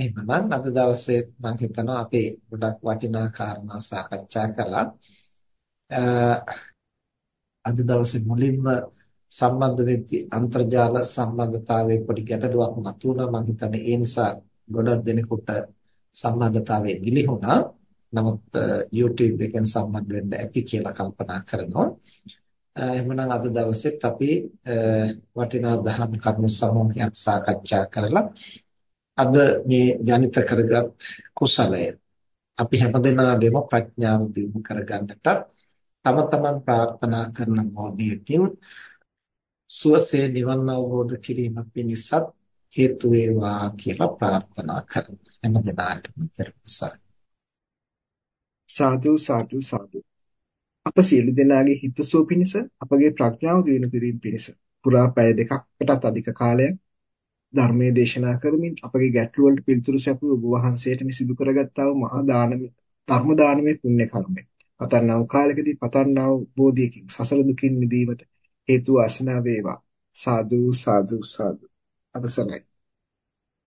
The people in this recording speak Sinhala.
එහෙමනම් අද දවසේ මම හිතනවා අපි ගොඩක් වටිනා කාරණා සාකච්ඡා කළා. අද දවසේ මුලින්ම සම්බන්ධ වෙච්ච අන්තර්ජාල සම්බන්ධතාවයේ පොඩි ගැටලුවක් මතුවුණා. මම හිතන්නේ ඒ නිසා ගොඩක් දෙනෙකුට සම්බන්ධතාවය ගිලිහුණා. නමුත් YouTube එකෙන් සම්බන්ධ වෙන්න ඇති කියලා කල්පනා කරනවා. එහෙමනම් අද දවසෙත් අපි වටිනා දහම් කරුණු සමූහයක් සාකච්ඡා කරලා අද මේ ජනිත කරගත් කුසලය. අපි හැමදෙනාගේම ප්‍රඥාව දියුණු කරගන්නට තම තමන් ප්‍රාර්ථනා කරන මොහොතකින් සුවසේ නිවන් අවබෝධ කිරීම පිණිසත් හේතු වේවා කියලා ප්‍රාර්ථනා කරනවා හැමදෙනාටම terpsai සාදු සාදු සාදු. අප සියලු දෙනාගේ හිතසුව පිණිස අපගේ ප්‍රඥාව දියුණු කිරීම පිණිස. පුරා පැය දෙකකටත් අධික කාලයක් ධර්මයේ දේශනා කරමින් අපගේ ගැටළු වලට පිළිතුරු සැපුව ඔබ වහන්සේට මේ සිදු කරගත්තා වූ මහා දානමය ධර්ම දානමය පුණ්‍ය කර්මය. පතන්නා වූ කාලෙකදී පතන්නා වූ බෝධියකින් සසල දුකින් මිදීමට හේතු වාසනා වේවා. සාදු සාදු සාදු. අවසරයි.